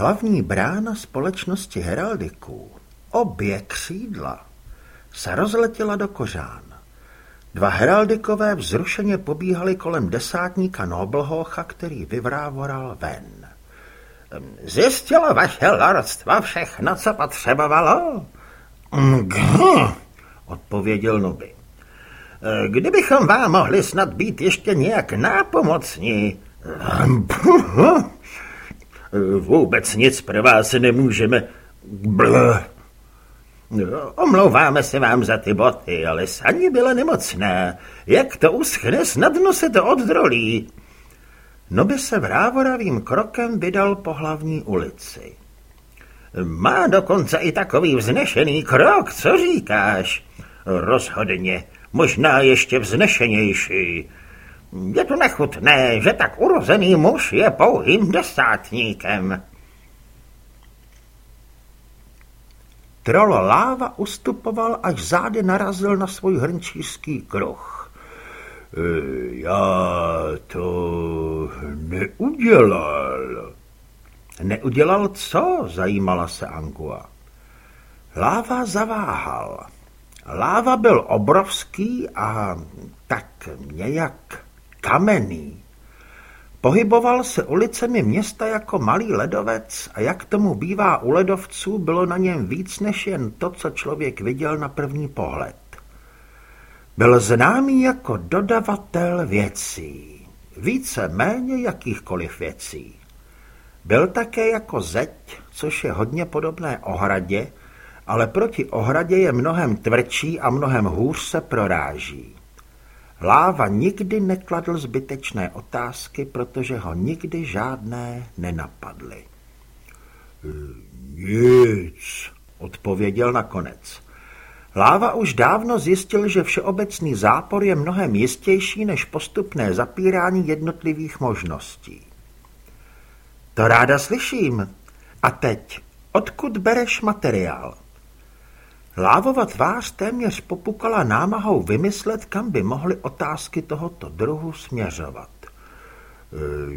Hlavní brána společnosti heraldiků, obě křídla, se rozletěla do kořán. Dva heraldikové vzrušeně pobíhali kolem desátníka Noblhocha, který vyvrávoral ven. Zjistilo vaše lordstvo všechno, co potřebovalo? Gh, odpověděl Noby. Kdybychom vám mohli snad být ještě nějak nápomocní. Vůbec nic pro vás nemůžeme. Bl. Omlouváme se vám za ty boty, ale Sani byla nemocná. Jak to uschne, snadno se to oddrolí. Noby se vrávoravým krokem vydal po hlavní ulici. Má dokonce i takový vznešený krok, co říkáš? Rozhodně, možná ještě vznešenější. Je to nechutné, že tak urozený muž je pouhým desátníkem. Troll láva ustupoval, až zády narazil na svůj hrnčířský kruh. E, já to neudělal. Neudělal co? zajímala se Angua. Láva zaváhal. Láva byl obrovský a tak nějak kamenný. Pohyboval se ulicemi města jako malý ledovec a jak tomu bývá u ledovců, bylo na něm víc než jen to, co člověk viděl na první pohled. Byl známý jako dodavatel věcí, více méně jakýchkoliv věcí. Byl také jako zeď, což je hodně podobné ohradě, ale proti ohradě je mnohem tvrdší a mnohem hůř se proráží. Láva nikdy nekladl zbytečné otázky, protože ho nikdy žádné nenapadly. Nic, odpověděl nakonec. Láva už dávno zjistil, že všeobecný zápor je mnohem jistější než postupné zapírání jednotlivých možností. To ráda slyším. A teď, odkud bereš materiál? Lávova tvář téměř popukala námahou vymyslet, kam by mohly otázky tohoto druhu směřovat. E,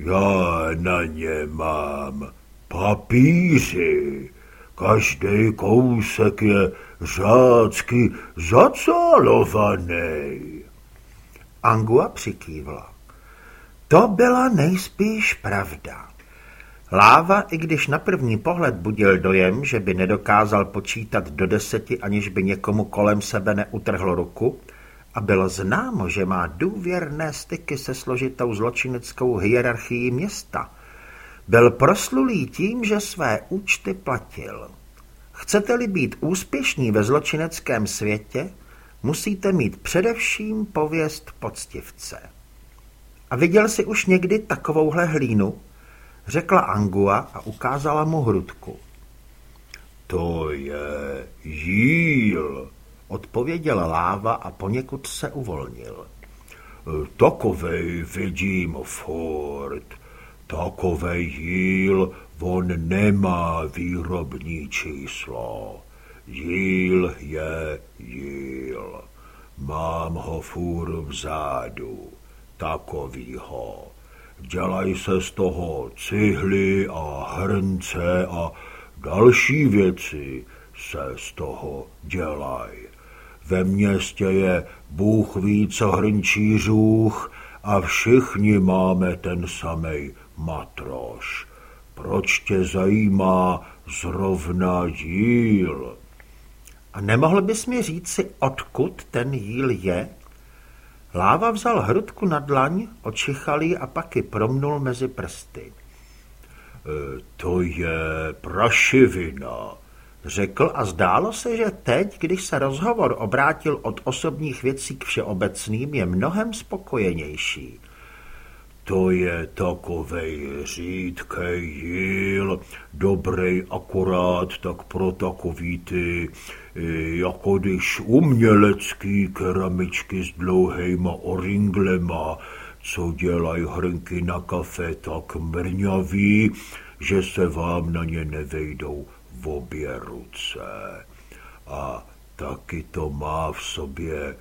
já na ně mám papíři. Každý kousek je řádsky zacálovaný. Angua přikývla. To byla nejspíš pravda. Láva, i když na první pohled budil dojem, že by nedokázal počítat do deseti, aniž by někomu kolem sebe neutrhlo ruku, a bylo známo, že má důvěrné styky se složitou zločineckou hierarchií města, byl proslulý tím, že své účty platil. Chcete-li být úspěšní ve zločineckém světě, musíte mít především pověst poctivce. A viděl jsi už někdy takovouhle hlínu? Řekla Angua a ukázala mu hrudku. To je jíl, odpověděl láva a poněkud se uvolnil. Takovej vidím furt. Takovej jíl, on nemá výrobní číslo. Jíl je jíl. Mám ho furt vzadu, takovýho. Dělají se z toho cihly a hrnce a další věci se z toho dělají. Ve městě je Bůh ví co hrnčířůch a všichni máme ten samej matroš. Proč tě zajímá zrovna jíl? A nemohl bys mi říci, odkud ten jíl je? Láva vzal hrudku na dlaň, očichal ji a pak ji promnul mezi prsty. E, to je prašivina, řekl a zdálo se, že teď, když se rozhovor obrátil od osobních věcí k všeobecným, je mnohem spokojenější. To je takovej řídkej jíl, dobrý akorát tak pro takový ty jako když umělecký keramičky s dlouhejma oringlema, co dělají hrnky na kafe tak mrňaví, že se vám na ně nevejdou v obě ruce. A taky to má v sobě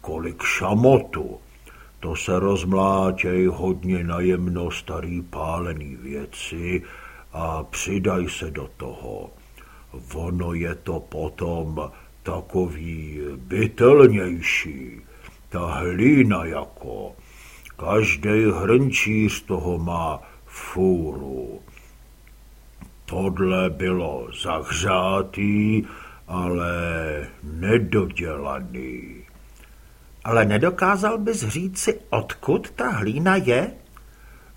kolik šamotu. To se rozmlátěj hodně najemno starý pálený věci a přidaj se do toho. Ono je to potom takový bytelnější. Ta hlína jako. Každý hrnčíř toho má fůru. Tohle bylo zahřátý, ale nedodělaný. Ale nedokázal bys říci, odkud ta hlína je?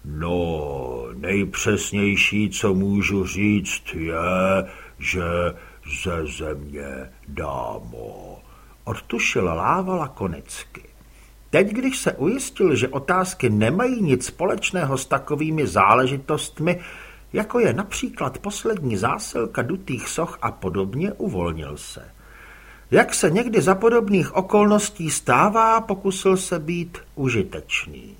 No, nejpřesnější, co můžu říct, je, že ze země dámo. Odtušil láva lakonicky. Teď, když se ujistil, že otázky nemají nic společného s takovými záležitostmi, jako je například poslední zásilka dutých soch a podobně, uvolnil se. Jak se někdy za podobných okolností stává, pokusil se být užitečný. E,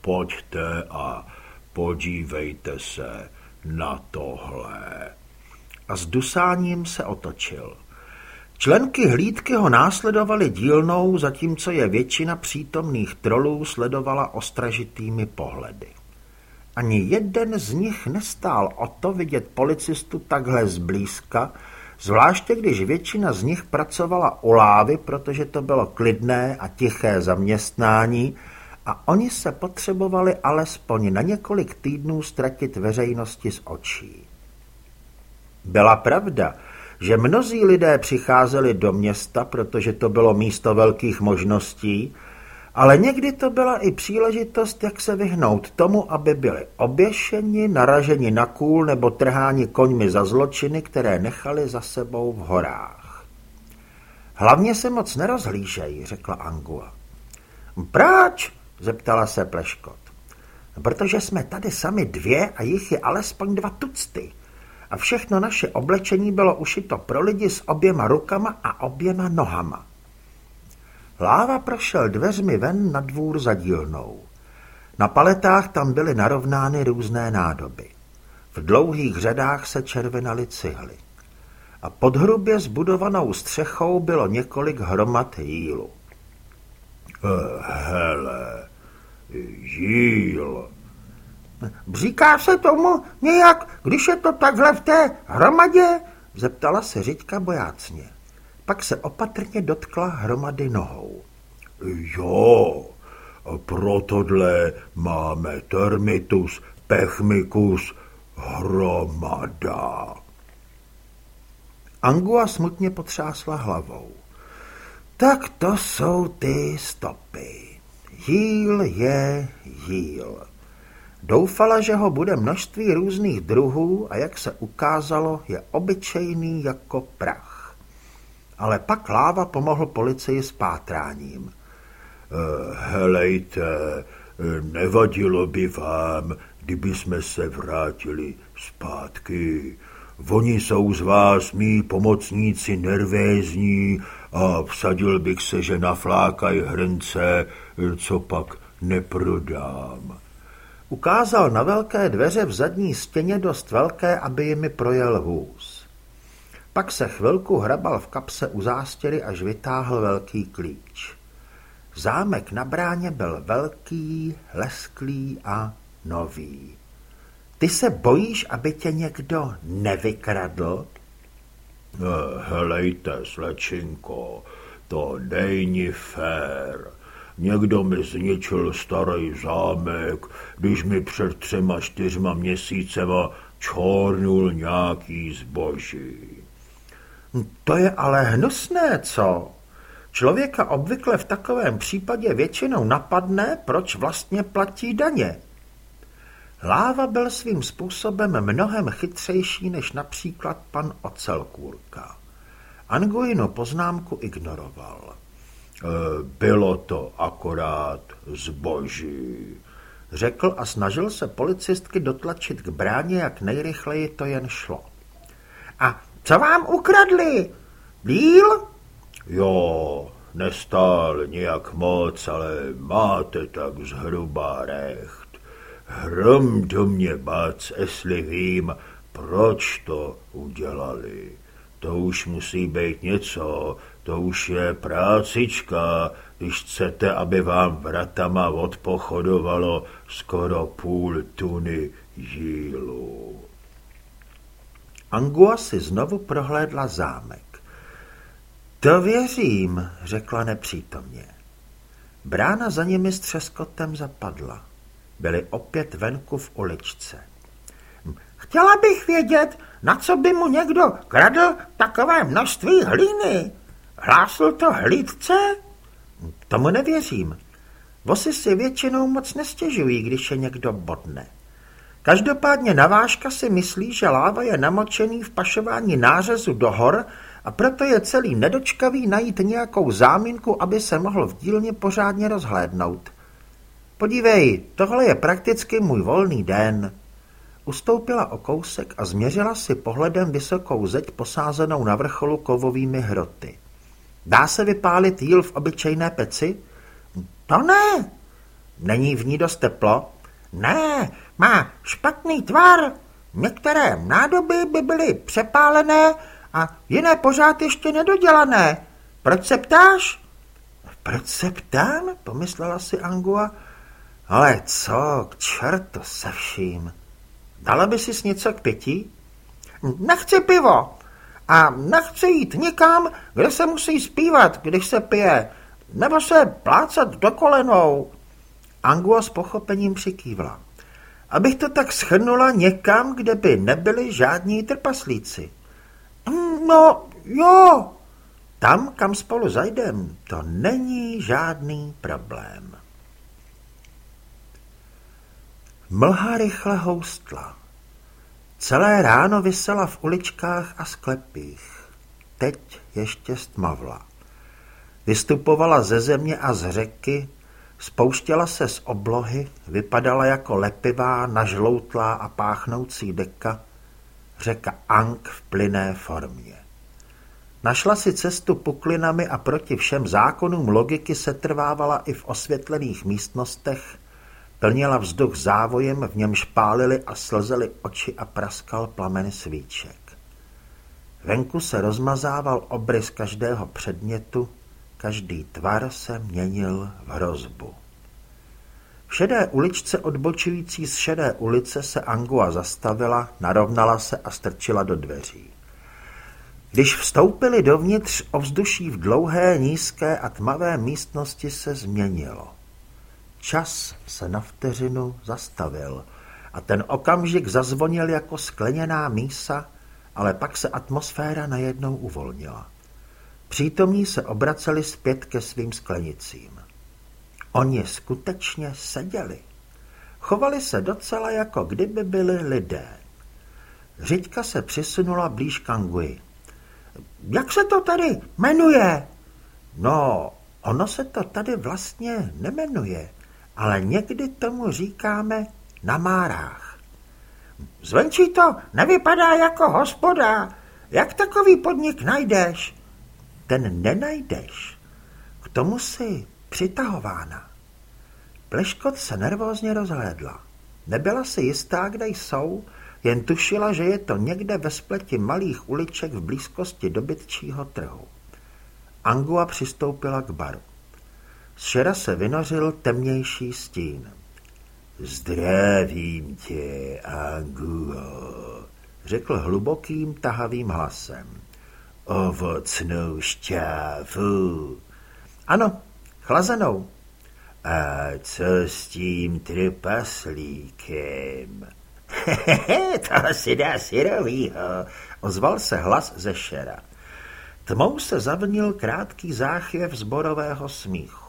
pojďte a podívejte se na tohle. A s dusáním se otočil. Členky hlídky ho následovaly dílnou, zatímco je většina přítomných trolů sledovala ostražitými pohledy. Ani jeden z nich nestál o to vidět policistu takhle zblízka, zvláště když většina z nich pracovala u lávy, protože to bylo klidné a tiché zaměstnání a oni se potřebovali alespoň na několik týdnů ztratit veřejnosti z očí. Byla pravda, že mnozí lidé přicházeli do města, protože to bylo místo velkých možností, ale někdy to byla i příležitost, jak se vyhnout tomu, aby byli oběšeni, naraženi na kůl nebo trháni koňmi za zločiny, které nechali za sebou v horách. Hlavně se moc nerozhlížejí, řekla Angua. Proč? Zeptala se Pleškot. Protože jsme tady sami dvě a jich je alespoň dva tucty. A všechno naše oblečení bylo ušito pro lidi s oběma rukama a oběma nohama. Láva prošel dveřmi ven na dvůr za dílnou. Na paletách tam byly narovnány různé nádoby. V dlouhých řadách se červenaly cihly. A pod hrubě zbudovanou střechou bylo několik hromad jílu. Hele, jíl. Říká se tomu nějak, když je to takhle v té hromadě? Zeptala se Řiďka bojácně. Pak se opatrně dotkla hromady nohou. Jo, pro tohle máme termitus pechmicus hromada. Angua smutně potřásla hlavou. Tak to jsou ty stopy. Jíl je jíl. Doufala, že ho bude množství různých druhů a jak se ukázalo, je obyčejný jako prach ale pak Láva pomohl policii s pátráním. Eh, helejte, nevadilo by vám, kdyby jsme se vrátili zpátky. Oni jsou z vás mý pomocníci nervézní a vsadil bych se, že naflákaj hrnce, co pak neprodám. Ukázal na velké dveře v zadní stěně dost velké, aby jimi projel vůz. Pak se chvilku hrabal v kapse u zástěry, až vytáhl velký klíč. Zámek na bráně byl velký, lesklý a nový. Ty se bojíš, aby tě někdo nevykradl? Helejte, slečinko, to není fér. Někdo mi zničil starý zámek, když mi před třema čtyřma měsícema čornul nějaký zboží. To je ale hnusné, co? Člověka obvykle v takovém případě většinou napadne, proč vlastně platí daně. Láva byl svým způsobem mnohem chytřejší než například pan Ocelkůrka. Anguinu poznámku ignoroval. E, bylo to akorát zboží, řekl a snažil se policistky dotlačit k bráně, jak nejrychleji to jen šlo. A co vám ukradli? Díl? Jo, nestál nějak moc, ale máte tak zhruba recht. Hrom do mě bac, jestli vím, proč to udělali. To už musí být něco, to už je prácička, když chcete, aby vám vratama odpochodovalo skoro půl tuny žílu. Angua si znovu prohlédla zámek. To věřím, řekla nepřítomně. Brána za nimi s třeskotem zapadla. Byli opět venku v uličce. Chtěla bych vědět, na co by mu někdo kradl takové množství hlíny. Hlásil to hlídce? Tomu nevěřím. Vosy si většinou moc nestěžují, když je někdo bodne. Každopádně navážka si myslí, že láva je namočený v pašování nářezu do hor a proto je celý nedočkavý najít nějakou záminku, aby se mohl v dílně pořádně rozhlédnout. Podívej, tohle je prakticky můj volný den. Ustoupila o kousek a změřila si pohledem vysokou zeď posázenou na vrcholu kovovými hroty. Dá se vypálit jíl v obyčejné peci? To ne. Není v ní dost teplo? Ne, má špatný tvar. Některé nádoby by byly přepálené a jiné pořád ještě nedodělané. Proč se ptáš? Proč se ptám? Pomyslela si Angua. Ale co, k čertu se vším. Dala by si něco k pití? Nechci pivo. A nechci jít nikam, kde se musí zpívat, když se pije, nebo se plácat do kolenou. Angua s pochopením přikývla. Abych to tak schrnula někam, kde by nebyli žádní trpaslíci. No, jo. Tam, kam spolu zajdem, to není žádný problém. Mlha rychle houstla. Celé ráno vysela v uličkách a sklepích. Teď ještě stmavla. Vystupovala ze země a z řeky, spouštěla se z oblohy, vypadala jako lepivá, nažloutlá a páchnoucí deka, řeka Ang v plyné formě. Našla si cestu puklinami a proti všem zákonům logiky se trvávala i v osvětlených místnostech, plnila vzduch závojem, v němž pálily a slzely oči a praskal plamen svíček. Venku se rozmazával obrys každého předmětu, každý tvar se měnil v hrozbu. V šedé uličce odbočující z šedé ulice se Angua zastavila, narovnala se a strčila do dveří. Když vstoupili dovnitř, ovzduší v dlouhé, nízké a tmavé místnosti se změnilo. Čas se na vteřinu zastavil a ten okamžik zazvonil jako skleněná mísa, ale pak se atmosféra najednou uvolnila. Přítomní se obraceli zpět ke svým sklenicím. Oni skutečně seděli. Chovali se docela jako kdyby byli lidé. Řiďka se přisunula blíž k Angui. Jak se to tady jmenuje? No, ono se to tady vlastně nemenuje ale někdy tomu říkáme na márách. Zvenčí to nevypadá jako hospoda. Jak takový podnik najdeš? Ten nenajdeš. K tomu si přitahována. Pleškot se nervózně rozhlédla. Nebyla si jistá, kde jsou, jen tušila, že je to někde ve spleti malých uliček v blízkosti dobytčího trhu. Angua přistoupila k baru. Z šera se vynořil temnější stín. Zdravím tě, Anguo, řekl hlubokým tahavým hlasem. Ovocnou šťávu. Ano, chlazenou. A co s tím trpaslíkem? to si dá syrovýho, ozval se hlas ze šera. Tmou se zavnil krátký záchvěv zborového smíchu.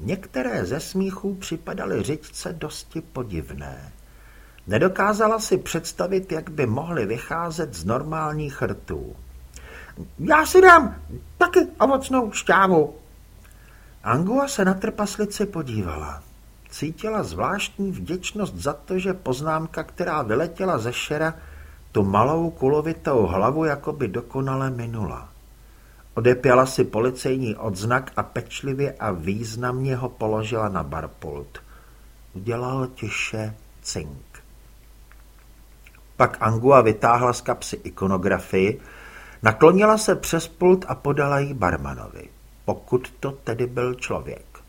Některé ze smíchů připadaly řičce dosti podivné. Nedokázala si představit, jak by mohly vycházet z normálních rtů. Já si dám taky ovocnou šťávu. Angua se na trpaslici podívala. Cítila zvláštní vděčnost za to, že poznámka, která vyletěla ze šera, tu malou kulovitou hlavu jakoby dokonale minula. Odepěla si policejní odznak a pečlivě a významně ho položila na barpult. Udělal tiše cink. Pak Angua vytáhla z kapsy ikonografii, naklonila se přes pult a podala ji barmanovi, pokud to tedy byl člověk.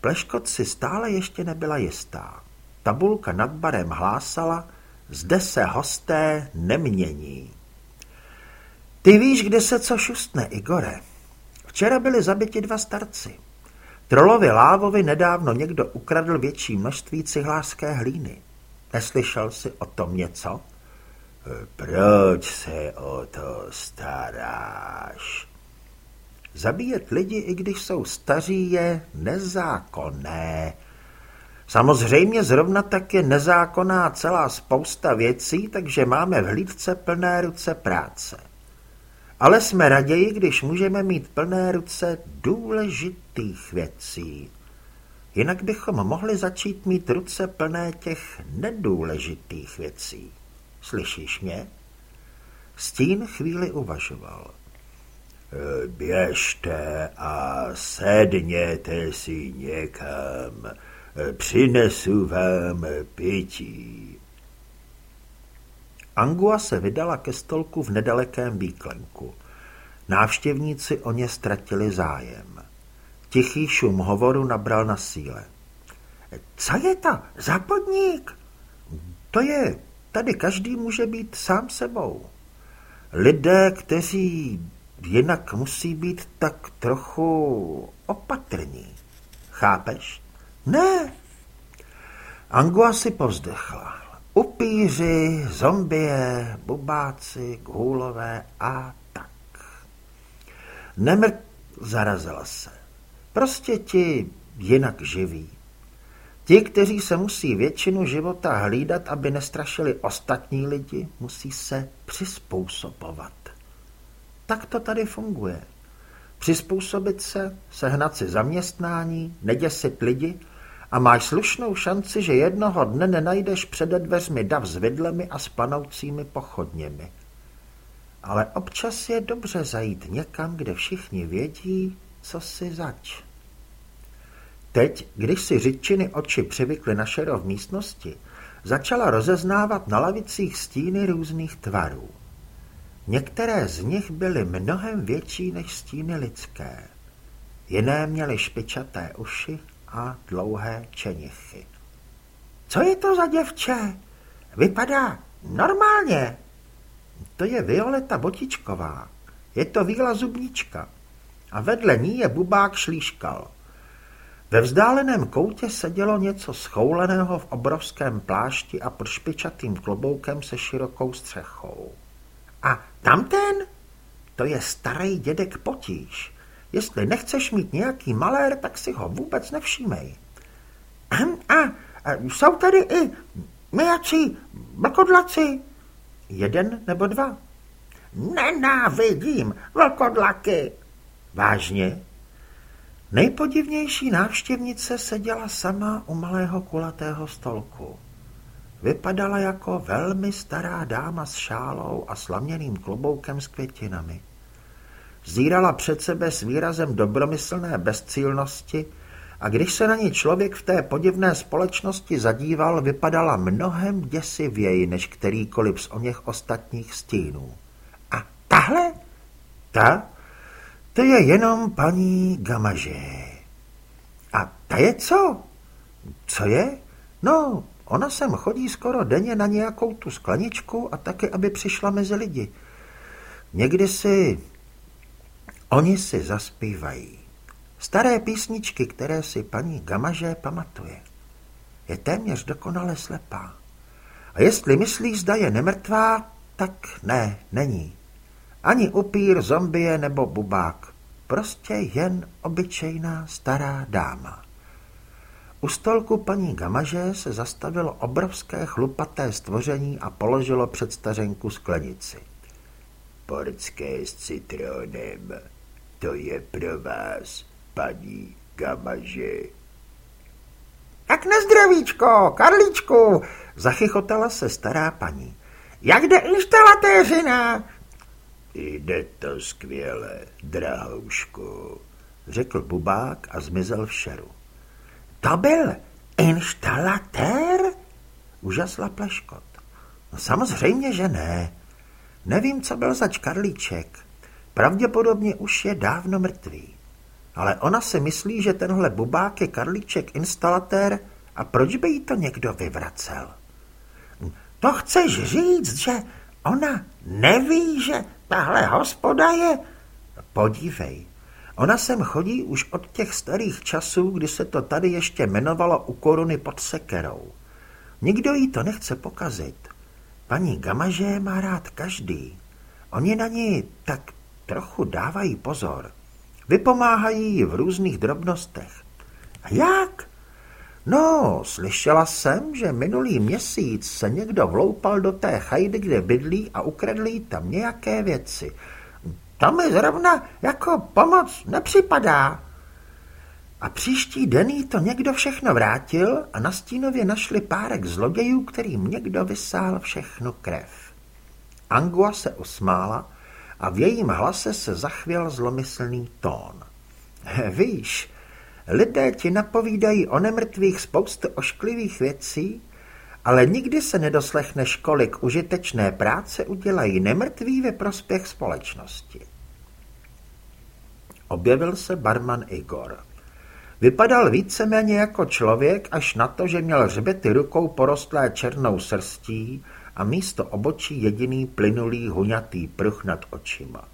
Pleškot si stále ještě nebyla jistá. tabulka nad barem hlásala, zde se hosté nemění. Ty víš, kde se co šustne, Igore. Včera byli zabiti dva starci. Trolovi Lávovi nedávno někdo ukradl větší množství cihlářské hlíny. Neslyšel jsi o tom něco? Proč se o to staráš? Zabíjet lidi, i když jsou staří, je nezákonné. Samozřejmě zrovna tak je nezákonná celá spousta věcí, takže máme v hlídce plné ruce práce. Ale jsme raději, když můžeme mít plné ruce důležitých věcí. Jinak bychom mohli začít mít ruce plné těch nedůležitých věcí. Slyšíš mě? Stín chvíli uvažoval. Běžte a sedněte si někam. Přinesu vám pití. Angua se vydala ke stolku v nedalekém výklenku. Návštěvníci o ně ztratili zájem. Tichý šum hovoru nabral na síle. Co je to za podnik? To je, tady každý může být sám sebou. Lidé, kteří jinak musí být tak trochu opatrní. Chápeš? Ne. Angua si povzdechla. Upíři, zombie, bubáci, gůlové a tak. Nemrt zarazila se. Prostě ti jinak živí. Ti, kteří se musí většinu života hlídat, aby nestrašili ostatní lidi, musí se přizpůsobovat. Tak to tady funguje. Přizpůsobit se, sehnat si zaměstnání, neděsit lidi a máš slušnou šanci, že jednoho dne nenajdeš před dveřmi dav s vidlemi a spanoucími pochodněmi. Ale občas je dobře zajít někam, kde všichni vědí, co si zač. Teď, když si řitčiny oči přivykly na šero v místnosti, začala rozeznávat na lavicích stíny různých tvarů. Některé z nich byly mnohem větší než stíny lidské. Jiné měly špičaté uši a dlouhé čenichy. Co je to za děvče? Vypadá normálně. To je Violeta Botičková. Je to Víla Zubnička. A vedle ní je bubák Šlíškal. Ve vzdáleném koutě sedělo něco schouleného v obrovském plášti a pod špičatým kloboukem se širokou střechou. A tamten? To je starý dědek Potíž. Jestli nechceš mít nějaký malér, tak si ho vůbec nevšímej. A, a, a jsou tady i myjací vlkodlaci? Jeden nebo dva? Nenávidím vlkodlaky. Vážně? Nejpodivnější návštěvnice seděla sama u malého kulatého stolku. Vypadala jako velmi stará dáma s šálou a slaměným kloboukem s květinami. Zírala před sebe s výrazem dobromyslné bezcílnosti a když se na ní člověk v té podivné společnosti zadíval, vypadala mnohem děsivěji než kterýkoliv z o něch ostatních stínů. A tahle? Ta? To je jenom paní Gamaže. A ta je co? Co je? No, Ona sem chodí skoro denně na nějakou tu skleničku a taky, aby přišla mezi lidi. Někdy si... Oni si zaspívají. Staré písničky, které si paní Gamaže pamatuje. Je téměř dokonale slepá. A jestli myslí, zda je nemrtvá, tak ne, není. Ani upír, zombie nebo bubák. Prostě jen obyčejná stará dáma. U stolku paní Gamaže se zastavilo obrovské chlupaté stvoření a položilo před stařenku sklenici. Porcké s citronem, to je pro vás, paní Gamaže. Tak na zdravíčko, Karlíčku, zachychotala se stará paní. Jak jde instalatéřina? Jde to skvěle, drahoušku, řekl bubák a zmizel v šeru. To byl instalatér? Užasla Pleškot. No samozřejmě, že ne. Nevím, co byl za čkarlíček. Pravděpodobně už je dávno mrtvý. Ale ona si myslí, že tenhle bubák je karlíček instalatér A proč by jí to někdo vyvracel? To chceš říct, že ona neví, že tahle hospoda je... Podívej, ona sem chodí už od těch starých časů, kdy se to tady ještě jmenovalo u koruny pod sekerou. Nikdo jí to nechce pokazit. Paní Gamaže má rád každý. Oni na ní tak trochu dávají pozor. Vypomáhají jí v různých drobnostech. A jak? No, slyšela jsem, že minulý měsíc se někdo vloupal do té chajdy, kde bydlí a ukradl jí tam nějaké věci. To mi zrovna jako pomoc nepřipadá. A příští den jí to někdo všechno vrátil a na stínově našli párek zlodějů, kterým někdo vysál všechnu krev. Angua se usmála a v jejím hlase se zachvěl zlomyslný tón. Víš, lidé ti napovídají o nemrtvých spoustu ošklivých věcí, ale nikdy se nedoslechneš, kolik užitečné práce udělají nemrtví ve prospěch společnosti. Objevil se barman Igor. Vypadal víceméně jako člověk, až na to, že měl hřbety rukou porostlé černou srstí a místo obočí jediný plynulý huňatý pruh nad očima.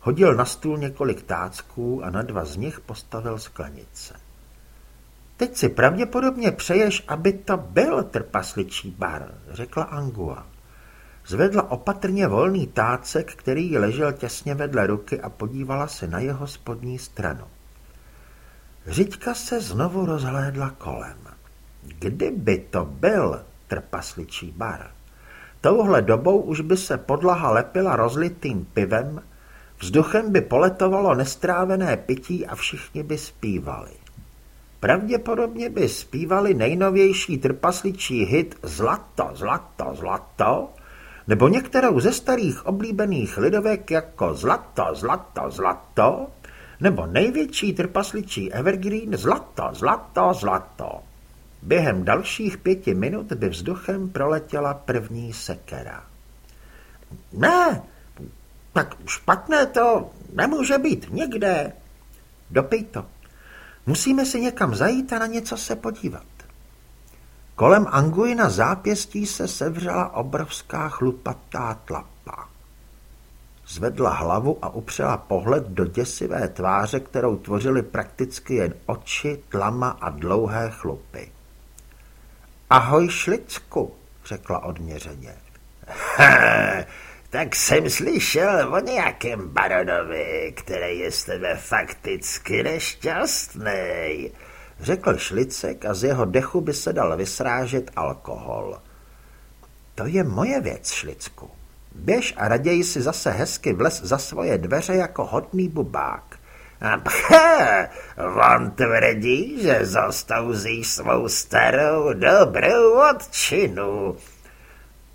Hodil na stůl několik tácků a na dva z nich postavil sklenice. Teď si pravděpodobně přeješ, aby to byl trpasličí bar, řekla Angua. Zvedla opatrně volný tácek, který ležel těsně vedle ruky a podívala se na jeho spodní stranu. Řiďka se znovu rozhlédla kolem. Kdyby to byl trpasličí bar, touhle dobou už by se podlaha lepila rozlitým pivem, vzduchem by poletovalo nestrávené pití a všichni by zpívali. Pravděpodobně by zpívali nejnovější trpasličí hit Zlato, zlato, zlato, nebo některou ze starých oblíbených lidovek jako Zlato, zlato, zlato, nebo největší trpasličí evergreen Zlato, zlato, zlato. Během dalších pěti minut by vzduchem proletěla první sekera. Ne, tak špatné to nemůže být nikde. Dopij to. Musíme si někam zajít a na něco se podívat. Kolem Anguji na zápěstí se sevřela obrovská chlupatá tlapa. Zvedla hlavu a upřela pohled do děsivé tváře, kterou tvořily prakticky jen oči, tlama a dlouhé chlupy. Ahoj, Šlicku, řekla odměřeně. tak jsem slyšel o nějakém baronovi, který je z tebe fakticky nešťastný, řekl Šlicek a z jeho dechu by se dal vysrážet alkohol. To je moje věc, Šlicku. Běž a raději si zase hezky vles za svoje dveře jako hodný bubák. Pche, on tvrdí, že zastouzíš svou starou dobrou odčinu.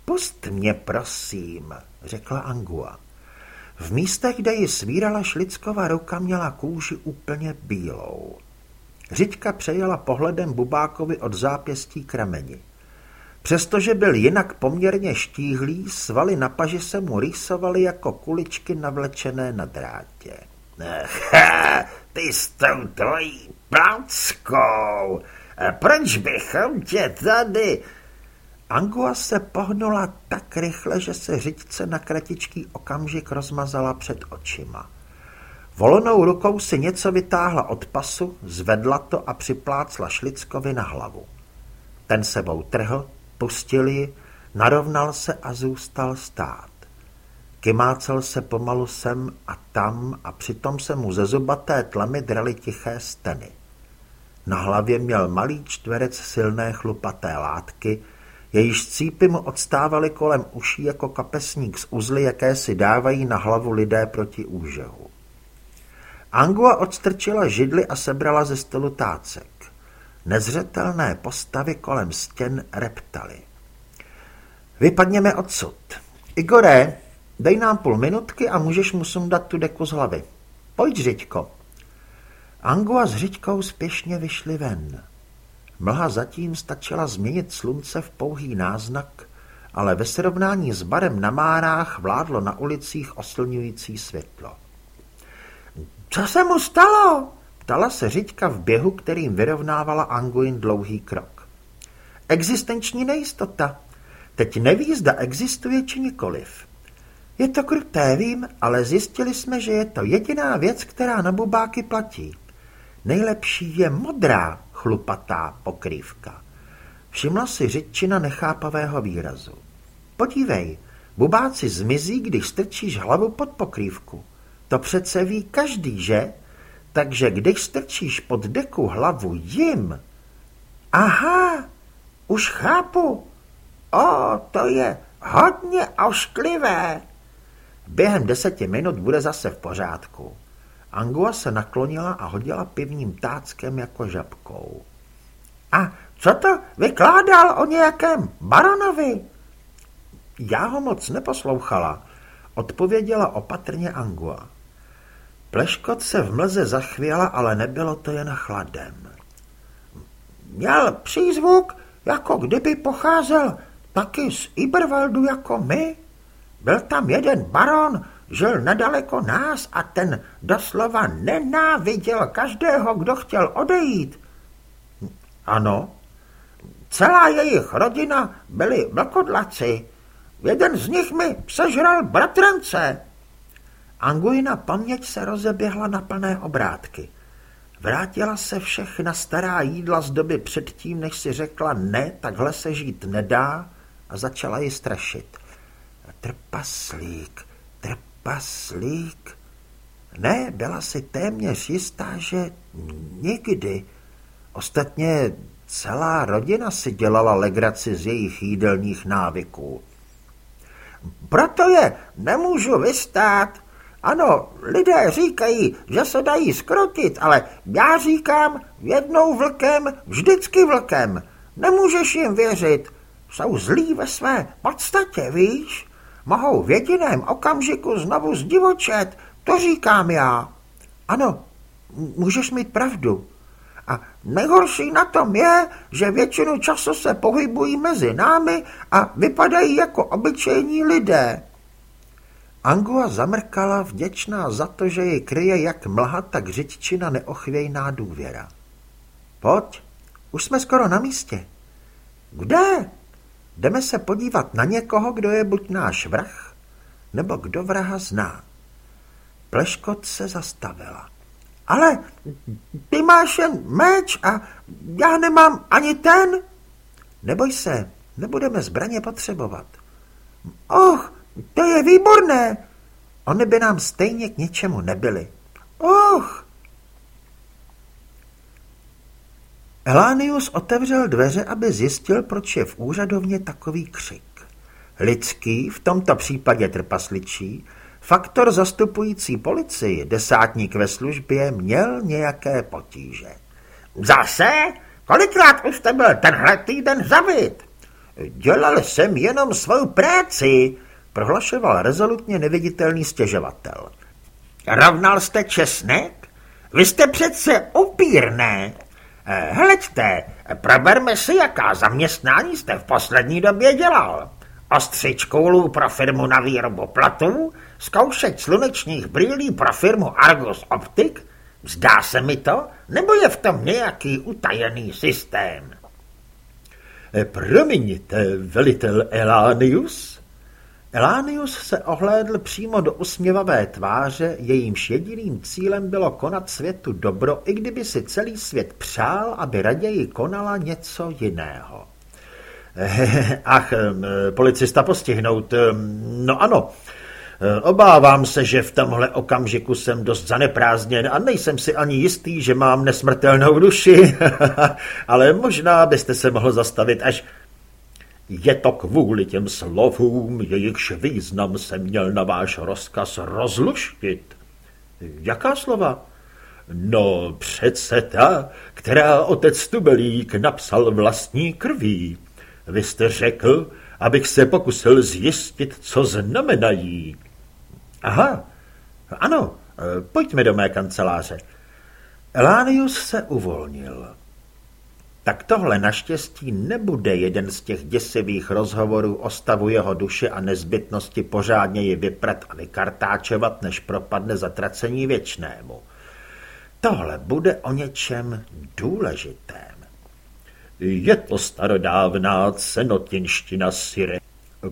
Pust mě, prosím, řekla Angua. V místech, kde ji svírala Šlickova ruka, měla kůži úplně bílou. Řiďka přejela pohledem Bubákovi od zápěstí k rameni. Přestože byl jinak poměrně štíhlý, svaly na paži se mu rýsovaly jako kuličky navlečené na drátě. Aha, ty s tou tvojí plackou. Proč bychom tě tady... Angua se pohnula tak rychle, že se řiďce na kratičký okamžik rozmazala před očima. Volonou rukou si něco vytáhla od pasu, zvedla to a připlácla Šlickovi na hlavu. Ten sebou trhl, pustil ji, narovnal se a zůstal stát. Kymácel se pomalu sem a tam a přitom se mu ze zubaté tlamy draly tiché steny. Na hlavě měl malý čtverec silné chlupaté látky, jejíž cípy mu odstávaly kolem uší jako kapesník z uzly, jaké si dávají na hlavu lidé proti úžehu. Angua odstrčila židly a sebrala ze stolu tácek. Nezřetelné postavy kolem stěn reptaly. Vypadněme odsud. Igore, dej nám půl minutky a můžeš mu sundat tu deku z hlavy. Pojď, Řiďko. Angua s Řiďkou spěšně vyšli ven. Mlha zatím stačila změnit slunce v pouhý náznak, ale ve srovnání s barem na Márách vládlo na ulicích oslňující světlo. Co se mu stalo? Ptala se Řiďka v běhu, kterým vyrovnávala Anguin dlouhý krok. Existenční nejistota. Teď neví, zda existuje či nikoliv. Je to kruté, vím, ale zjistili jsme, že je to jediná věc, která na bubáky platí. Nejlepší je modrá, chlupatá pokrývka. Všimla si řečina nechápavého výrazu. Podívej, bubáci zmizí, když strčíš hlavu pod pokrývku. To přece ví každý, že? Takže když strčíš pod deku hlavu jim... Aha, už chápu. O, to je hodně ošklivé. Během deseti minut bude zase v pořádku. Angua se naklonila a hodila pivním táckem jako žabkou. A co to vykládal o nějakém baronovi? Já ho moc neposlouchala, odpověděla opatrně Angua. Pleškot se v mlze zachvěla, ale nebylo to jen chladem. Měl přízvuk, jako kdyby pocházel taky z Ibervaldu jako my. Byl tam jeden baron, žil nedaleko nás a ten doslova nenáviděl každého, kdo chtěl odejít. Ano, celá jejich rodina byli vlkodlaci. Jeden z nich mi sežral bratrance. Anguina paměť se rozeběhla na plné obrátky. Vrátila se všechna stará jídla z doby předtím, než si řekla ne, takhle se žít nedá a začala ji strašit. Trpaslík, trpaslík. Ne, byla si téměř jistá, že nikdy. Ostatně celá rodina si dělala legraci z jejich jídelních návyků. Proto je nemůžu vystát, ano, lidé říkají, že se dají skrotit, ale já říkám jednou vlkem, vždycky vlkem. Nemůžeš jim věřit. Jsou zlí ve své podstatě, víš? Mohou v jediném okamžiku znovu zdivočet, to říkám já. Ano, můžeš mít pravdu. A nejhorší na tom je, že většinu času se pohybují mezi námi a vypadají jako obyčejní lidé. Angua zamrkala vděčná za to, že ji kryje jak mlha, tak řiččina neochvějná důvěra. Pojď, už jsme skoro na místě. Kde? Jdeme se podívat na někoho, kdo je buď náš vrah, nebo kdo vraha zná. Pleškot se zastavila. Ale ty máš jen meč a já nemám ani ten. Neboj se, nebudeme zbraně potřebovat. Och, to je výborné. Ony by nám stejně k ničemu nebyly. Och! Elánius otevřel dveře, aby zjistil, proč je v úřadovně takový křik. Lidský, v tomto případě trpasličí, faktor zastupující policii, desátník ve službě, měl nějaké potíže. Zase? Kolikrát už jste byl tenhle týden zavit? Dělal jsem jenom svou práci, prohlašoval rezolutně neviditelný stěžovatel. Rovnal jste česnek? Vy jste přece upírné. Eh, hleďte, proberme si, jaká zaměstnání jste v poslední době dělal. Ostřič koulů pro firmu na výrobu platů, zkoušet slunečních brýlí pro firmu Argus Optic, zdá se mi to, nebo je v tom nějaký utajený systém? Eh, promiňte, velitel Elánius, Elánius se ohlédl přímo do usměvavé tváře, jejímž jediným cílem bylo konat světu dobro, i kdyby si celý svět přál, aby raději konala něco jiného. Ach, policista postihnout. No ano, obávám se, že v tomhle okamžiku jsem dost zaneprázdněn a nejsem si ani jistý, že mám nesmrtelnou duši, ale možná byste se mohl zastavit, až je to kvůli těm slovům, jejichž význam se měl na váš rozkaz rozluštit. Jaká slova? No přece ta, která otec Tubelík napsal vlastní krví. Vy jste řekl, abych se pokusil zjistit, co znamenají. Aha, ano, pojďme do mé kanceláře. Elánius se uvolnil tak tohle naštěstí nebude jeden z těch děsivých rozhovorů o stavu jeho duše a nezbytnosti pořádně ji vyprat a vykartáčovat, než propadne zatracení věčnému. Tohle bude o něčem důležitém. Je to starodávná cenotinština Syre.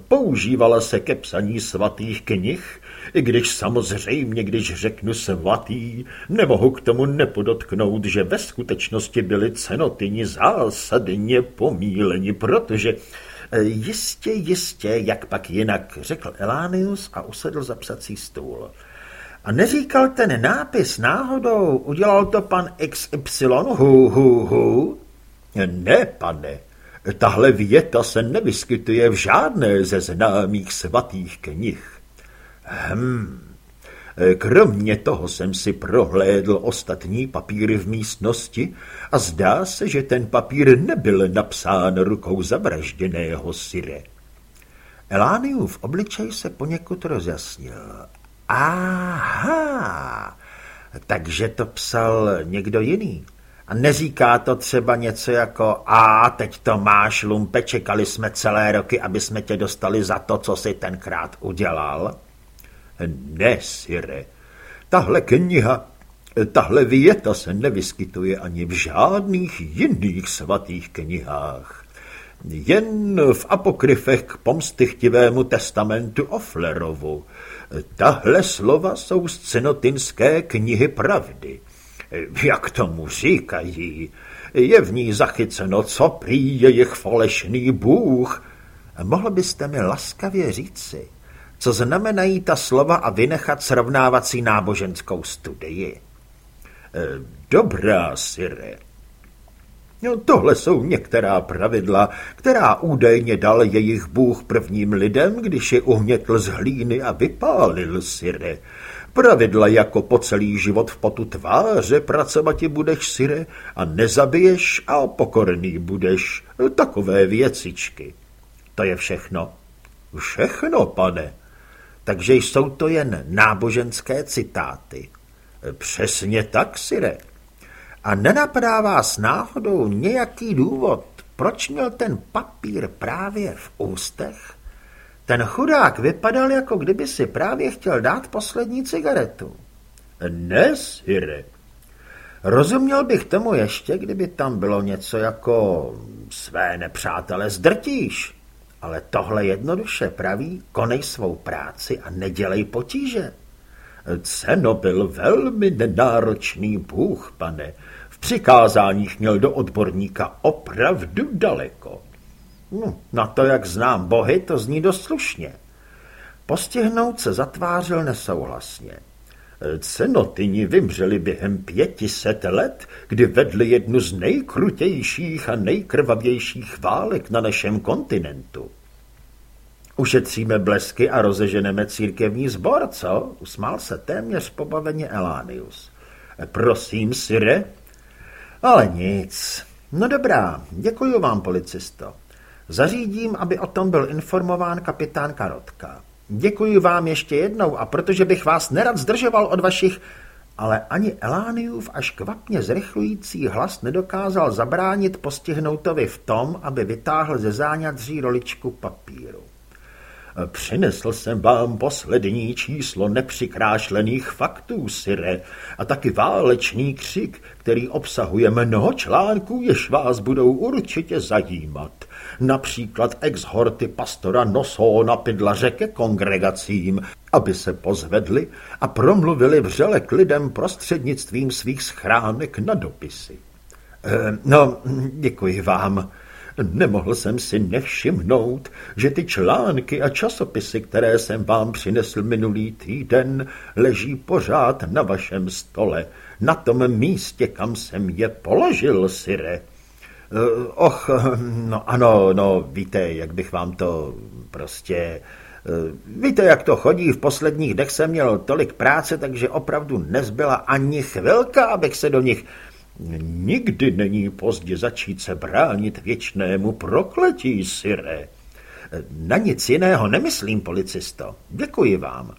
Používala se ke psaní svatých knih, i když samozřejmě, když řeknu svatý, nemohu k tomu nepodotknout, že ve skutečnosti byli cenotini zásadně pomíleni, protože e, jistě, jistě, jak pak jinak, řekl Elánius a usedl za psací stůl. A neříkal ten nápis náhodou, udělal to pan XY, hu, hu, hu? Ne, pane, tahle věta se nevyskytuje v žádné ze známých svatých knih. Hm. Kromě toho jsem si prohlédl ostatní papíry v místnosti a zdá se, že ten papír nebyl napsán rukou zavražděného Syre. Elániův obličej se poněkud rozjasnil. Aha, takže to psal někdo jiný. A neříká to třeba něco jako a teď to máš, lumpe, čekali jsme celé roky, aby jsme tě dostali za to, co jsi tenkrát udělal? Ne, Sire, tahle kniha, tahle věta se nevyskytuje ani v žádných jiných svatých knihách. Jen v apokryfech k pomstychtivému testamentu Oflerovu. Tahle slova jsou z cenotinské knihy pravdy. Jak tomu říkají, je v ní zachyceno, co prý jejich falešný bůh. Mohl byste mi laskavě říci, co znamenají ta slova a vynechat srovnávací náboženskou studii. E, dobrá, Sire. No, tohle jsou některá pravidla, která údajně dal jejich bůh prvním lidem, když je uhnětl z hlíny a vypálil Sire. Pravidla jako po celý život v potu tváře pracovati budeš, Sire, a nezabiješ a pokorný budeš. Takové věcičky. To je všechno. Všechno, pane. Takže jsou to jen náboženské citáty. Přesně tak, Sire. A nenapadá vás náhodou nějaký důvod, proč měl ten papír právě v ústech? Ten chudák vypadal, jako kdyby si právě chtěl dát poslední cigaretu. Ne, Sire. Rozuměl bych tomu ještě, kdyby tam bylo něco jako své nepřátele zdrtíš. Ale tohle jednoduše praví, konej svou práci a nedělej potíže. Ceno byl velmi nenáročný bůh, pane. V přikázáních měl do odborníka opravdu daleko. No, na to, jak znám bohy, to zní dost slušně. Postihnout se zatvářil nesouhlasně. Cenotyni vymřeli během pětiset let, kdy vedli jednu z nejkrutějších a nejkrvavějších válek na našem kontinentu. Ušetříme blesky a rozeženeme církevní sbor, co? Usmál se téměř pobaveně Elánius. Prosím, Sire? Ale nic. No dobrá, děkuji vám, policisto. Zařídím, aby o tom byl informován kapitán Karotka. Děkuji vám ještě jednou a protože bych vás nerad zdržoval od vašich... Ale ani Elániův až kvapně zrychlující hlas nedokázal zabránit postihnoutovi v tom, aby vytáhl ze záňadří roličku papíru. Přinesl jsem vám poslední číslo nepřikrášlených faktů, Sire, a taky válečný křik, který obsahuje mnoho článků, jež vás budou určitě zajímat například exhorty pastora Nosóna Pidlaře ke kongregacím, aby se pozvedli a promluvili vřele k lidem prostřednictvím svých schránek na dopisy. E, no, děkuji vám. Nemohl jsem si nevšimnout, že ty články a časopisy, které jsem vám přinesl minulý týden, leží pořád na vašem stole, na tom místě, kam jsem je položil, Sire. Eh, och, no ano, no víte, jak bych vám to prostě... Eh, víte, jak to chodí, v posledních dech jsem měl tolik práce, takže opravdu nezbyla ani chvilka, abych se do nich... Nikdy není pozdě začít se bránit věčnému prokletí. Eh, na nic jiného nemyslím, policisto. Děkuji vám.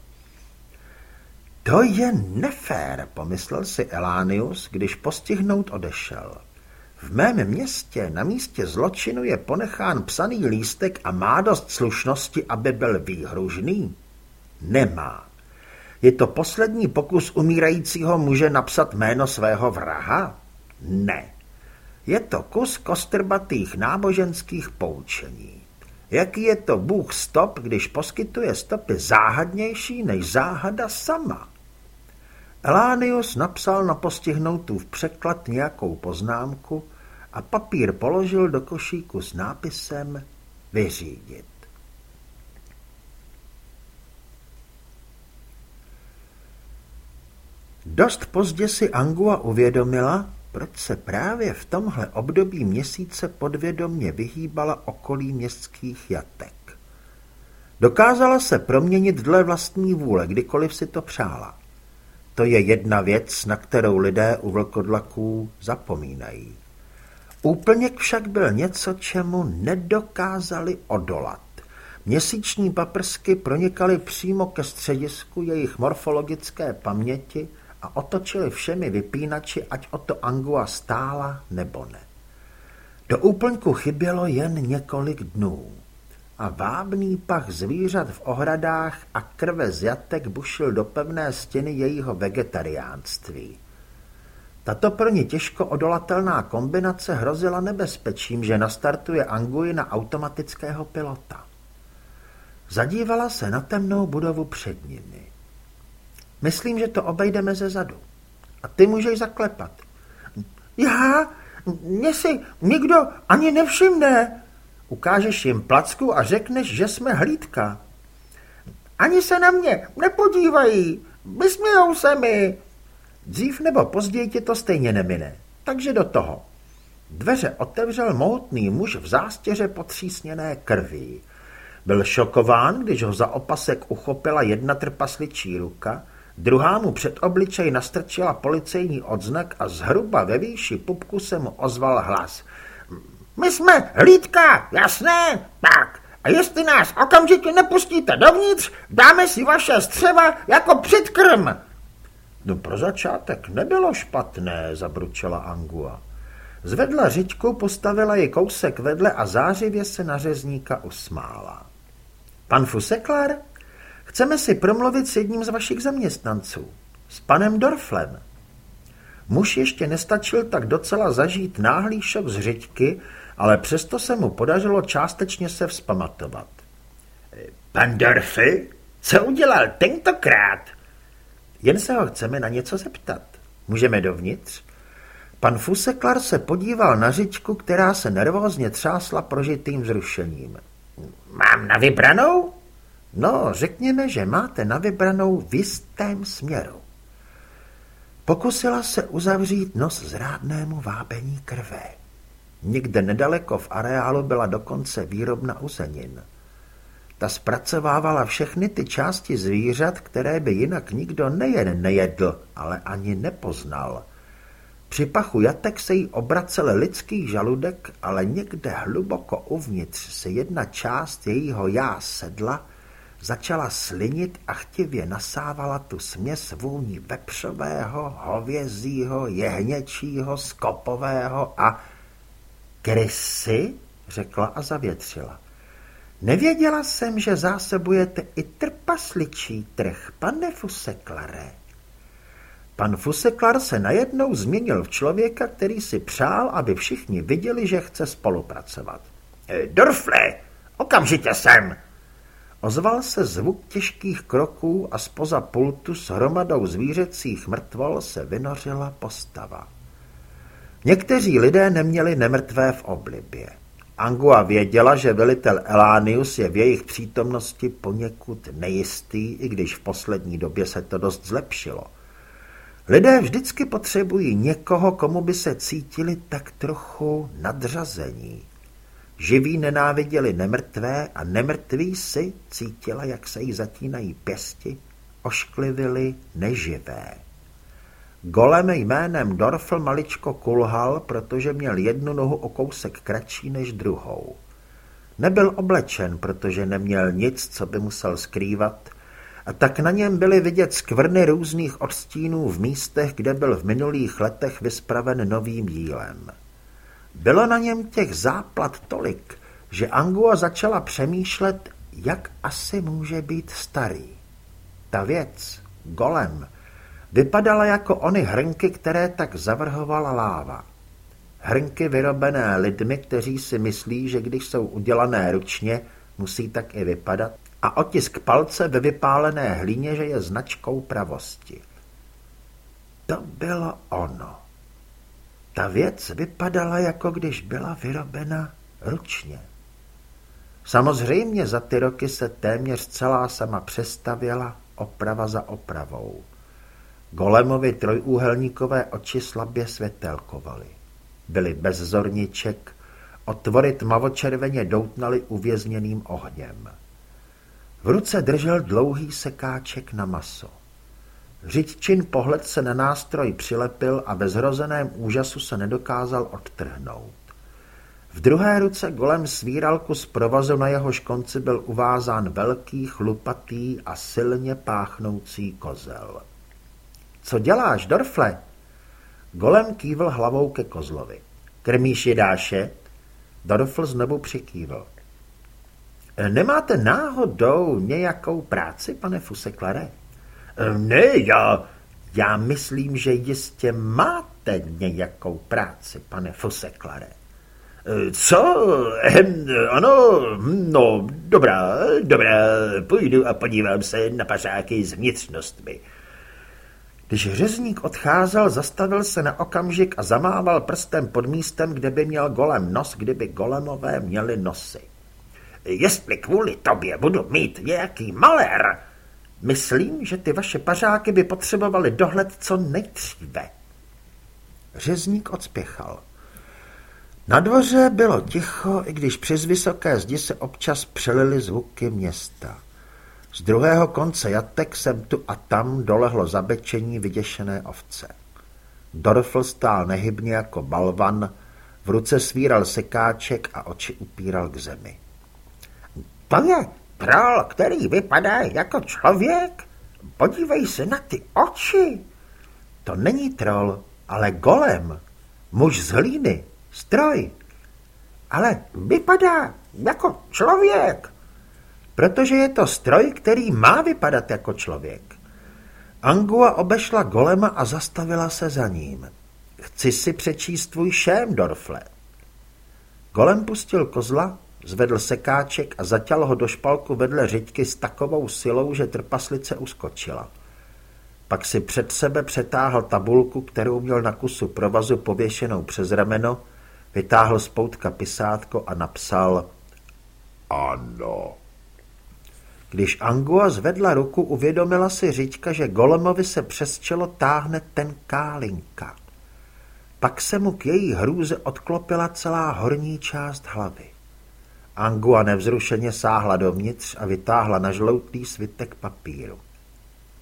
To je nefér, pomyslel si Elánius, když postihnout odešel. V mém městě na místě zločinu je ponechán psaný lístek a má dost slušnosti, aby byl výhružný? Nemá. Je to poslední pokus umírajícího muže napsat jméno svého vraha? Ne. Je to kus kostrbatých náboženských poučení. Jaký je to bůh stop, když poskytuje stopy záhadnější než záhada sama? Elánius napsal na v překlad nějakou poznámku a papír položil do košíku s nápisem vyřídit. Dost pozdě si Angua uvědomila, proč se právě v tomhle období měsíce podvědomně vyhýbala okolí městských jatek. Dokázala se proměnit dle vlastní vůle, kdykoliv si to přála. To je jedna věc, na kterou lidé u vlkodlaků zapomínají. Úplně však byl něco, čemu nedokázali odolat. Měsíční paprsky pronikaly přímo ke středisku jejich morfologické paměti a otočili všemi vypínači, ať o to Angua stála nebo ne. Do úplňku chybělo jen několik dnů a vábný pach zvířat v ohradách a krve z jatek bušil do pevné stěny jejího vegetariánství. Tato pro ně těžko odolatelná kombinace hrozila nebezpečím, že nastartuje Angui na automatického pilota. Zadívala se na temnou budovu před nimi. Myslím, že to obejdeme ze zadu. A ty můžeš zaklepat. Já? Mně si nikdo ani nevšimne. Ukážeš jim placku a řekneš, že jsme hlídka. Ani se na mě nepodívají. Vysmějou se mi. Dřív nebo později ti to stejně nemine. Takže do toho. Dveře otevřel mohutný muž v zástěře potřísněné krví. Byl šokován, když ho za opasek uchopila jedna trpasličí ruka, druhá mu před obličej nastrčila policejní odznak a zhruba ve výši pupku se mu ozval hlas. My jsme hlídka, jasné? Tak, a jestli nás okamžitě nepustíte dovnitř, dáme si vaše střeva jako předkrm. No pro začátek nebylo špatné, zabručela Angua. Zvedla řičku, postavila ji kousek vedle a zářivě se na řezníka usmála. Pan Fuseklar, chceme si promluvit s jedním z vašich zaměstnanců, s panem Dorflem. Muž ještě nestačil tak docela zažít náhlý šok z řiďky, ale přesto se mu podařilo částečně se vzpamatovat. Pan Dorfl? Co udělal tentokrát? Jen se ho chceme na něco zeptat. Můžeme dovnitř? Pan Fuseklar se podíval na řičku, která se nervózně třásla prožitým vzrušením. Mám na vybranou? No, řekněme, že máte na vybranou v jistém směru. Pokusila se uzavřít nos zrádnému vábení krve. Někde nedaleko v areálu byla dokonce výrobna uzenin. Ta zpracovávala všechny ty části zvířat, které by jinak nikdo nejen nejedl, ale ani nepoznal. Při pachu jatek se jí obracel lidský žaludek, ale někde hluboko uvnitř se jedna část jejího já sedla, začala slinit a chtivě nasávala tu směs vůní vepřového, hovězího, jehněčího, skopového a... Krysy? řekla a zavětřila. Nevěděla jsem, že zásobujete i trpasličí trh, pane Fuseklare. Pan Fuseklar se najednou změnil v člověka, který si přál, aby všichni viděli, že chce spolupracovat. E, Dorfle, okamžitě sem! Ozval se zvuk těžkých kroků a spoza pultu s hromadou zvířecích mrtvol se vynořila postava. Někteří lidé neměli nemrtvé v oblibě. Angua věděla, že velitel Elánius je v jejich přítomnosti poněkud nejistý, i když v poslední době se to dost zlepšilo. Lidé vždycky potřebují někoho, komu by se cítili tak trochu nadřazení. Živí nenáviděli nemrtvé a nemrtví si cítila, jak se jí zatínají pěsti, ošklivili neživé. Golem jménem Dorfl maličko kulhal, protože měl jednu nohu o kousek kratší než druhou. Nebyl oblečen, protože neměl nic, co by musel skrývat, a tak na něm byly vidět skvrny různých odstínů v místech, kde byl v minulých letech vyspraven novým dílem. Bylo na něm těch záplat tolik, že Angua začala přemýšlet, jak asi může být starý. Ta věc, golem, vypadala jako ony hrnky, které tak zavrhovala láva. Hrnky vyrobené lidmi, kteří si myslí, že když jsou udělané ručně, musí tak i vypadat, a otisk palce ve vypálené hlíně, že je značkou pravosti. To bylo ono. Ta věc vypadala, jako když byla vyrobena ručně. Samozřejmě za ty roky se téměř celá sama přestavěla oprava za opravou. Golemovi trojúhelníkové oči slabě světelkovaly. Byly bez zorniček, otvory tmavočerveně doutnaly uvězněným ohněm. V ruce držel dlouhý sekáček na maso. Řiččin pohled se na nástroj přilepil a ve zhrozeném úžasu se nedokázal odtrhnout. V druhé ruce golem svíral kus provazu, na jehož konci byl uvázán velký, chlupatý a silně páchnoucí kozel. Co děláš, Dorfle? Golem kývl hlavou ke kozlovi. Krmíš jedáše? Dorfl znovu přikývl. Nemáte náhodou nějakou práci, pane Fuseklare? Ne, já... Já myslím, že jistě máte nějakou práci, pane Fuseklare. Co? Ehm, ano, no, dobrá, dobrá, půjdu a podívám se na pařáky s vnitřnostmi. Když řezník odcházel, zastavil se na okamžik a zamával prstem pod místem, kde by měl golem nos, kdyby golemové měli nosy. Jestli kvůli tobě budu mít nějaký malér, myslím, že ty vaše pařáky by potřebovaly dohled co nejdříve. Řezník odspěchal. Na dvoře bylo ticho, i když přes vysoké zdi se občas přelily zvuky města. Z druhého konce jatek sem tu a tam dolehlo zabečení vyděšené ovce. Dorfl stál nehybně jako balvan, v ruce svíral sekáček a oči upíral k zemi. To je troll, který vypadá jako člověk? Podívej se na ty oči. To není troll, ale golem, muž z hlíny, stroj. Ale vypadá jako člověk. Protože je to stroj, který má vypadat jako člověk. Angua obešla golema a zastavila se za ním. Chci si přečíst tvůj šém, Dorfle. Golem pustil kozla, zvedl sekáček a zatěl ho do špalku vedle řiďky s takovou silou, že trpaslice uskočila. Pak si před sebe přetáhl tabulku, kterou měl na kusu provazu pověšenou přes rameno, vytáhl z poutka pisátko a napsal Ano. Když Angua zvedla ruku, uvědomila si Řiďka, že Golemovi se přes čelo táhne ten kálinka. Pak se mu k její hrůze odklopila celá horní část hlavy. Angua nevzrušeně sáhla dovnitř a vytáhla na žloutý svitek papíru.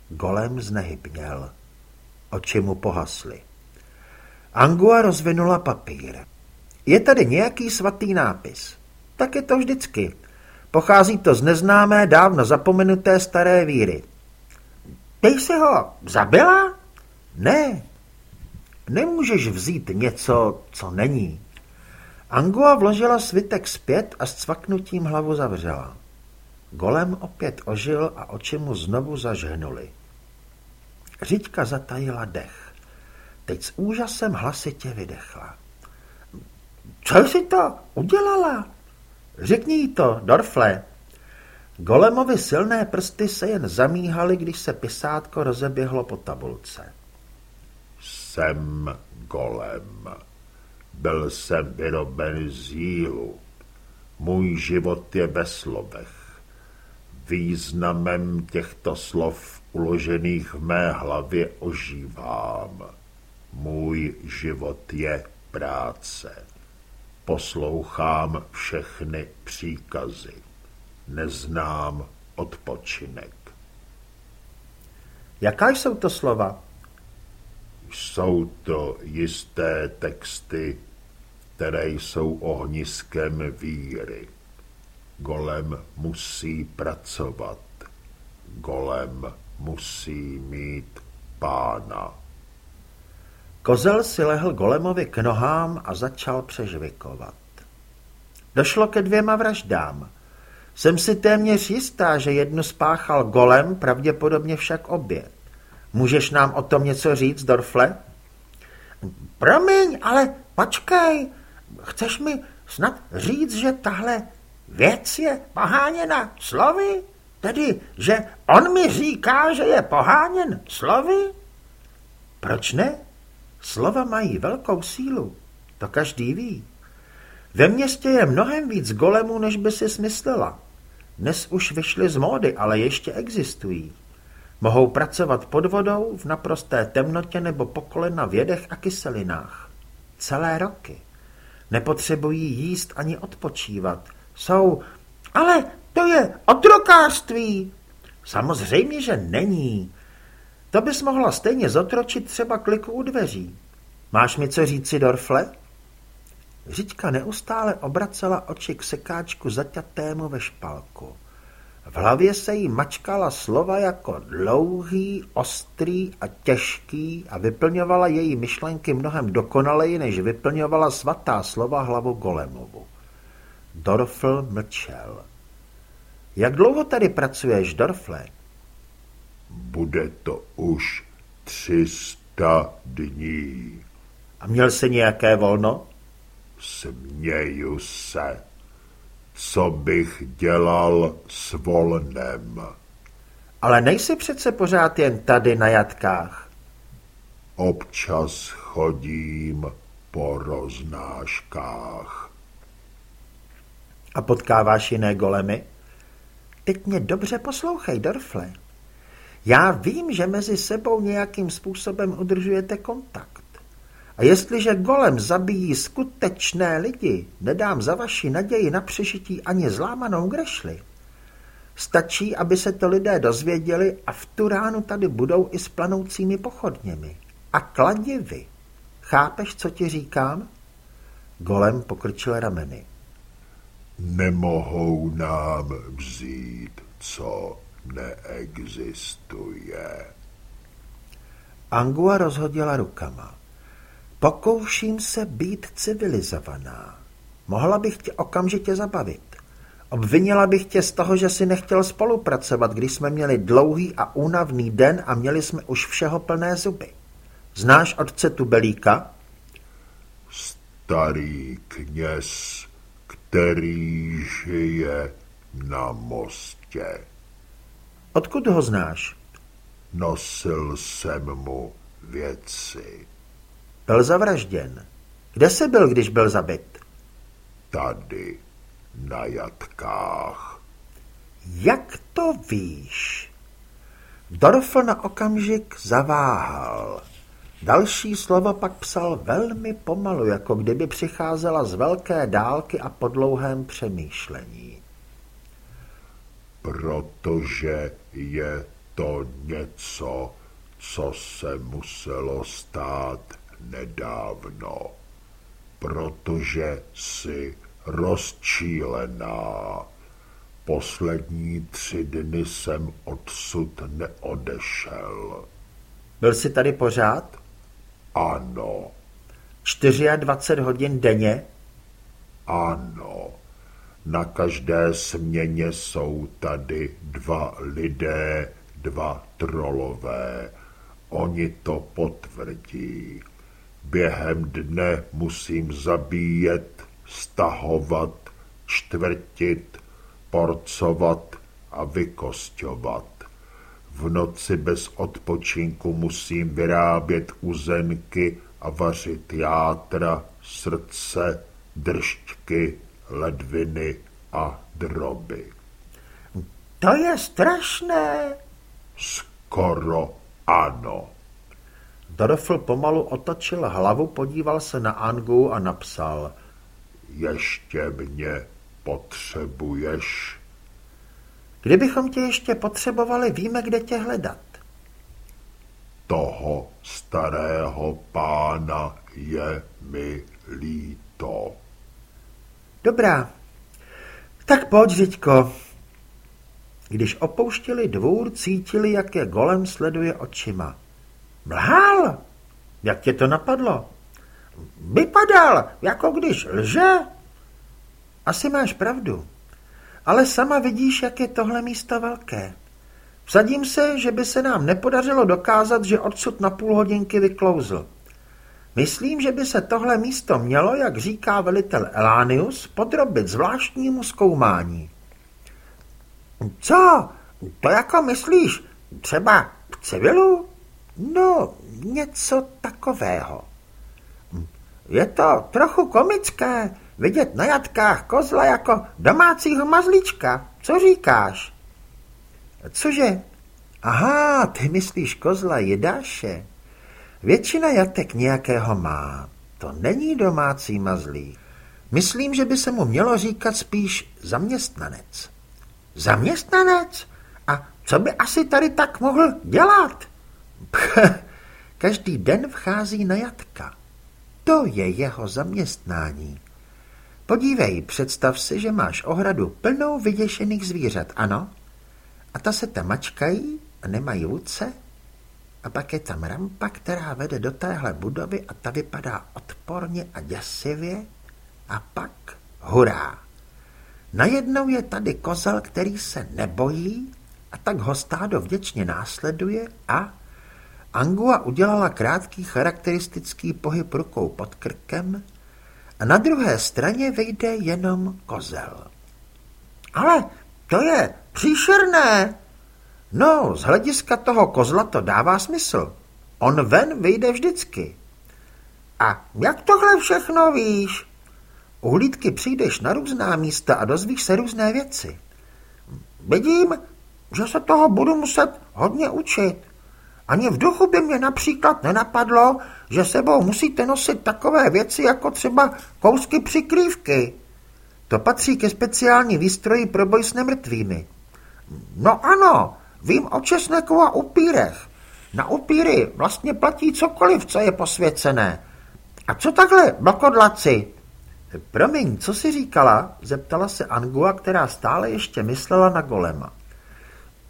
Golem znehybněl. Oči mu pohasly. Angua rozvinula papír. Je tady nějaký svatý nápis. Tak je to vždycky. Pochází to z neznámé, dávno zapomenuté staré víry. Ty jsi ho zabila? Ne. Nemůžeš vzít něco, co není. Angua vložila svitek zpět a s cvaknutím hlavu zavřela. Golem opět ožil a oči mu znovu zažhnuly. Řiďka zatajila dech. Teď s úžasem hlasitě vydechla. Co jsi to udělala? Řekni jí to, Dorfle. Golemovi silné prsty se jen zamíhaly, když se pisátko rozeběhlo po tabulce. Jsem golem. Byl jsem vyroben z jílu. Můj život je ve slovech. Významem těchto slov uložených v mé hlavě ožívám. Můj život je práce. Poslouchám všechny příkazy. Neznám odpočinek. Jaká jsou to slova? Jsou to jisté texty, které jsou ohniskem víry. Golem musí pracovat. Golem musí mít pána. Kozel si lehl golemovi k nohám a začal přežvikovat. Došlo ke dvěma vraždám. Jsem si téměř jistá, že jednu spáchal golem, pravděpodobně však obě. Můžeš nám o tom něco říct, Dorfle? Promiň, ale počkej, chceš mi snad říct, že tahle věc je poháněna slovy? Tedy, že on mi říká, že je poháněn slovy? Proč ne? Slova mají velkou sílu, to každý ví. Ve městě je mnohem víc golemů, než by si smyslela. Dnes už vyšly z módy, ale ještě existují. Mohou pracovat pod vodou, v naprosté temnotě nebo po kolena v jedech a kyselinách. Celé roky. Nepotřebují jíst ani odpočívat. Jsou, ale to je otrokářství. Samozřejmě, že není. To bys mohla stejně zotročit třeba kliku u dveří. Máš mi co říci, Dorfle? Řiďka neustále obracela oči k sekáčku zaťatému ve špalku. V hlavě se jí mačkala slova jako dlouhý, ostrý a těžký a vyplňovala její myšlenky mnohem dokonaleji, než vyplňovala svatá slova hlavu Golemovu. Dorfl mlčel. Jak dlouho tady pracuješ, Dorfle? Bude to už třista dní. A měl jsi nějaké volno? Směju se. Co bych dělal s volnem? Ale nejsi přece pořád jen tady na jatkách. Občas chodím po roznáškách. A potkáváš jiné golemy? Teď mě dobře poslouchej, Dorfle. Já vím, že mezi sebou nějakým způsobem udržujete kontakt. A jestliže golem zabíjí skutečné lidi, nedám za vaši naději na přežití ani zlámanou grešli. Stačí, aby se to lidé dozvěděli a v tu ránu tady budou i s planoucími pochodněmi. A kladivy. Chápeš, co ti říkám? Golem pokrčil rameny. Nemohou nám vzít, co neexistuje. Angua rozhodila rukama. Pokouším se být civilizovaná. Mohla bych tě okamžitě zabavit. Obvinila bych tě z toho, že si nechtěl spolupracovat, když jsme měli dlouhý a únavný den a měli jsme už všeho plné zuby. Znáš otce Tubelíka? Starý kněz, který žije na mostě. Odkud ho znáš? Nosil jsem mu věci. Byl zavražděn. Kde jsi byl, když byl zabit? Tady, na jatkách. Jak to víš? Dorfl na okamžik zaváhal. Další slovo pak psal velmi pomalu, jako kdyby přicházela z velké dálky a po dlouhém přemýšlení. Protože je to něco, co se muselo stát nedávno, protože jsi rozčílená. Poslední tři dny jsem odsud neodešel. Byl jsi tady pořád? Ano. 24 hodin denně? Ano. Na každé směně jsou tady dva lidé, dva trolové. Oni to potvrdí. Během dne musím zabíjet, stahovat, čtvrtit, porcovat a vykostovat. V noci bez odpočinku musím vyrábět uzenky a vařit játra, srdce, držťky, ledviny a droby. To je strašné. Skoro ano. Dorfl pomalu otočil hlavu, podíval se na Angu a napsal Ještě mě potřebuješ? Kdybychom tě ještě potřebovali, víme, kde tě hledat. Toho starého pána je mi líto. Dobrá, tak pojď, Řiďko. Když opouštěli dvůr, cítili, jak je golem sleduje očima. Mlhal? Jak tě to napadlo? Vypadal, jako když lže. Asi máš pravdu. Ale sama vidíš, jak je tohle místo velké. Vsadím se, že by se nám nepodařilo dokázat, že odsud na půl hodinky vyklouzl. Myslím, že by se tohle místo mělo, jak říká velitel Elánius, podrobit zvláštnímu zkoumání. Co? To jako myslíš? Třeba k civilu? No, něco takového. Je to trochu komické vidět na jatkách kozla jako domácího mazlíčka. Co říkáš? Cože? Aha, ty myslíš kozla jedáše? Většina jatek nějakého má. To není domácí mazlík. Myslím, že by se mu mělo říkat spíš zaměstnanec. Zaměstnanec? A co by asi tady tak mohl dělat? Pch, každý den vchází na jatka. To je jeho zaměstnání. Podívej, představ si, že máš ohradu plnou vyděšených zvířat, ano? A ta se tam mačkají a nemají ruce? A pak je tam rampa, která vede do téhle budovy a ta vypadá odporně a děsivě. A pak hurá. Najednou je tady kozel, který se nebojí a tak ho stádo vděčně následuje a Angua udělala krátký charakteristický pohyb rukou pod krkem a na druhé straně vejde jenom kozel. Ale to je příšerné. No, z hlediska toho kozla to dává smysl. On ven vyjde vždycky. A jak tohle všechno víš? U hlídky přijdeš na různá místa a dozvíš se různé věci. Vidím, že se toho budu muset hodně učit. Ani v duchu by mě například nenapadlo, že sebou musíte nosit takové věci jako třeba kousky přikrývky. To patří ke speciální výstroji pro boj s nemrtvými. No ano, vím o česneku a upírech. Na upíry vlastně platí cokoliv, co je posvěcené. A co takhle, blokodlaci? Promiň, co jsi říkala? Zeptala se Angua, která stále ještě myslela na golema.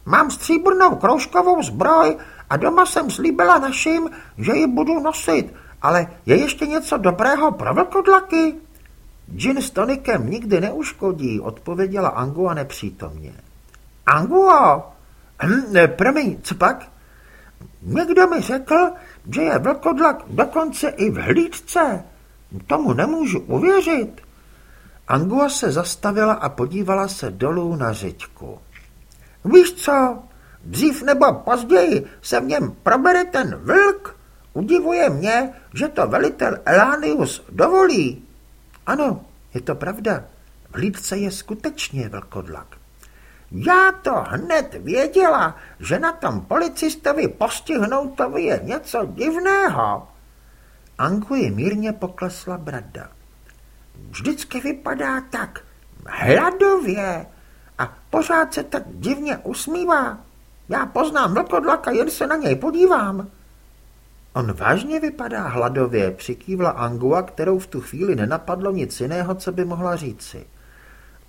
Mám stříbrnou kroužkovou zbroj a doma jsem slíbila našim, že ji budu nosit, ale je ještě něco dobrého pro vlkodlaky? Gin s tonikem nikdy neuškodí, odpověděla Angua nepřítomně. Anguo! Hm, promiň, co pak? Někdo mi řekl, že je vlkodlak dokonce i v hlídce. Tomu nemůžu uvěřit. Angua se zastavila a podívala se dolů na řiďku. Víš co, dřív nebo později se v něm probere ten vlk. Udivuje mě, že to velitel Elánius dovolí. Ano, je to pravda. V hlídce je skutečně vlkodlak. Já to hned věděla, že na tom policistovi postihnoutovi je něco divného. Anguji mírně poklesla brada. Vždycky vypadá tak hladově a pořád se tak divně usmívá. Já poznám vlkodlaka, jen se na něj podívám. On vážně vypadá hladově, přikývla Angua, kterou v tu chvíli nenapadlo nic jiného, co by mohla říci.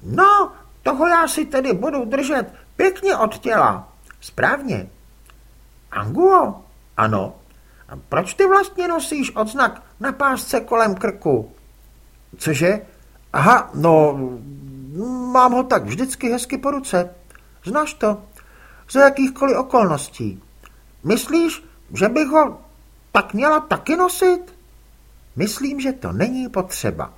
No, toho já si tedy budu držet pěkně od těla. Správně. Anguo? Ano. A proč ty vlastně nosíš odznak na pásce kolem krku? Cože? Aha, no, mám ho tak vždycky hezky po ruce. Znáš to? Za jakýchkoliv okolností. Myslíš, že bych ho tak měla taky nosit? Myslím, že to není potřeba.